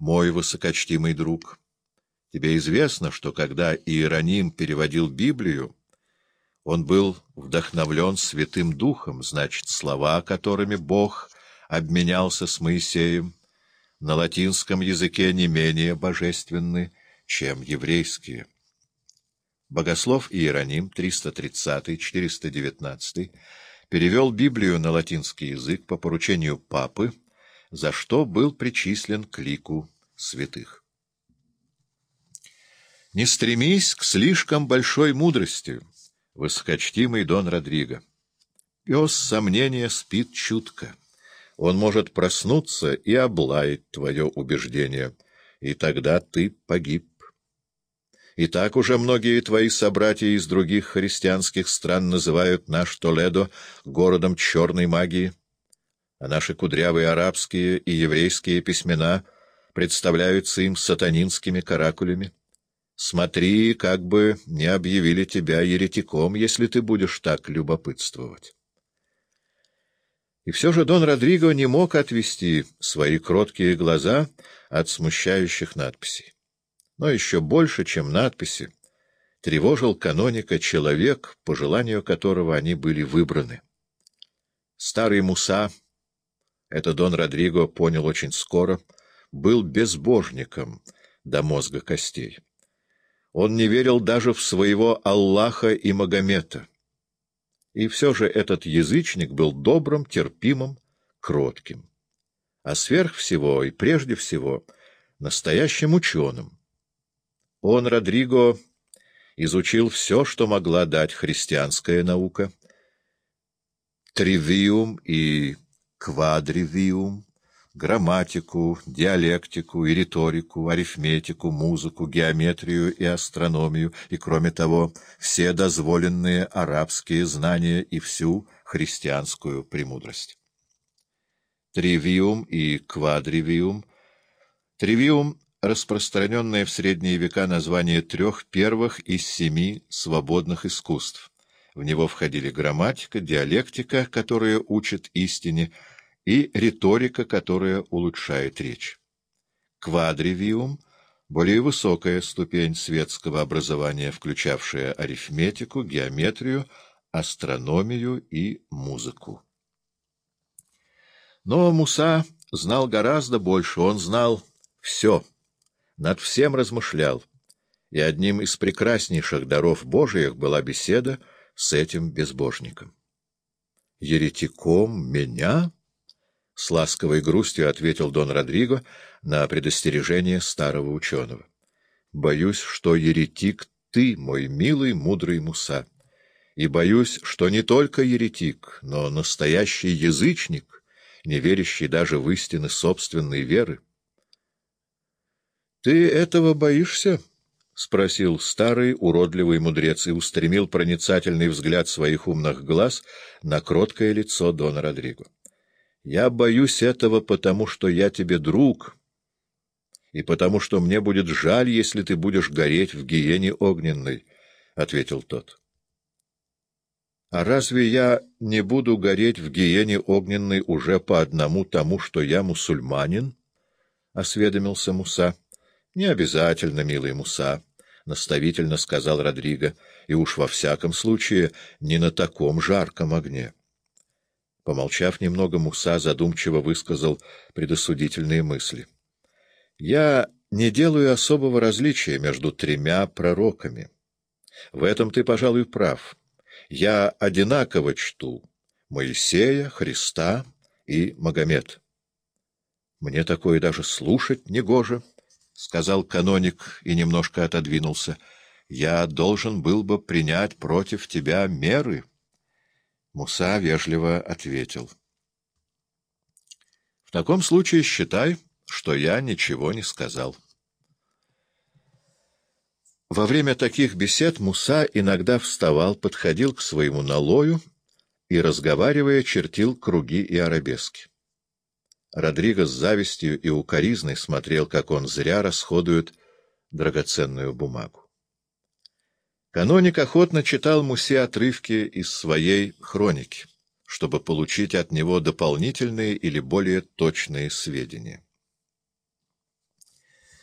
мой высокочтимый друг, тебе известно, что когда Иероним переводил Библию, он был вдохновлен Святым Духом, значит, слова, которыми Бог обменялся с Моисеем, на латинском языке не менее божественны, чем еврейские. Богослов Иероним 330-419 перевел Библию на латинский язык по поручению Папы, за что был причислен к лику святых. Не стремись к слишком большой мудрости, высокочтимый Дон Родриго. Пес сомнения спит чутко. Он может проснуться и облаять твое убеждение, и тогда ты погиб. И так уже многие твои собратья из других христианских стран называют наш Толедо городом черной магии, а наши кудрявые арабские и еврейские письмена представляются им сатанинскими каракулями. Смотри, как бы не объявили тебя еретиком, если ты будешь так любопытствовать. И все же Дон Родриго не мог отвести свои кроткие глаза от смущающих надписей. Но еще больше, чем надписи, тревожил каноника человек, по желанию которого они были выбраны. Старый Муса, это Дон Родриго понял очень скоро, был безбожником до мозга костей. Он не верил даже в своего Аллаха и Магомета. И все же этот язычник был добрым, терпимым, кротким. А сверх всего и прежде всего настоящим ученым. Он, Родриго, изучил все, что могла дать христианская наука. Тривиум и квадривиум, грамматику, диалектику и риторику, арифметику, музыку, геометрию и астрономию, и, кроме того, все дозволенные арабские знания и всю христианскую премудрость. Тривиум и квадривиум. Тривиум распространенное в средние века название трех первых из семи свободных искусств. В него входили грамматика, диалектика, которая учит истине, и риторика, которая улучшает речь. Квадривиум — более высокая ступень светского образования, включавшая арифметику, геометрию, астрономию и музыку. Но Муса знал гораздо больше, он знал все — над всем размышлял, и одним из прекраснейших даров Божиих была беседа с этим безбожником. «Еретиком меня?» — с ласковой грустью ответил Дон Родриго на предостережение старого ученого. «Боюсь, что еретик ты, мой милый, мудрый Муса, и боюсь, что не только еретик, но настоящий язычник, не верящий даже в истины собственной веры. — Ты этого боишься? — спросил старый уродливый мудрец и устремил проницательный взгляд своих умных глаз на кроткое лицо Дона Родриго. — Я боюсь этого, потому что я тебе друг, и потому что мне будет жаль, если ты будешь гореть в гиене огненной, — ответил тот. — А разве я не буду гореть в гиене огненной уже по одному тому, что я мусульманин? — осведомился Муса. —— Не обязательно, милый Муса, — наставительно сказал Родриго, — и уж во всяком случае не на таком жарком огне. Помолчав немного, Муса задумчиво высказал предосудительные мысли. — Я не делаю особого различия между тремя пророками. В этом ты, пожалуй, прав. Я одинаково чту Моисея, Христа и Магомед. Мне такое даже слушать негоже. —— сказал каноник и немножко отодвинулся, — я должен был бы принять против тебя меры. Муса вежливо ответил. — В таком случае считай, что я ничего не сказал. Во время таких бесед Муса иногда вставал, подходил к своему налою и, разговаривая, чертил круги и арабески. Родриго с завистью и укоризной смотрел, как он зря расходует драгоценную бумагу. Каноник охотно читал Мусе отрывки из своей хроники, чтобы получить от него дополнительные или более точные сведения.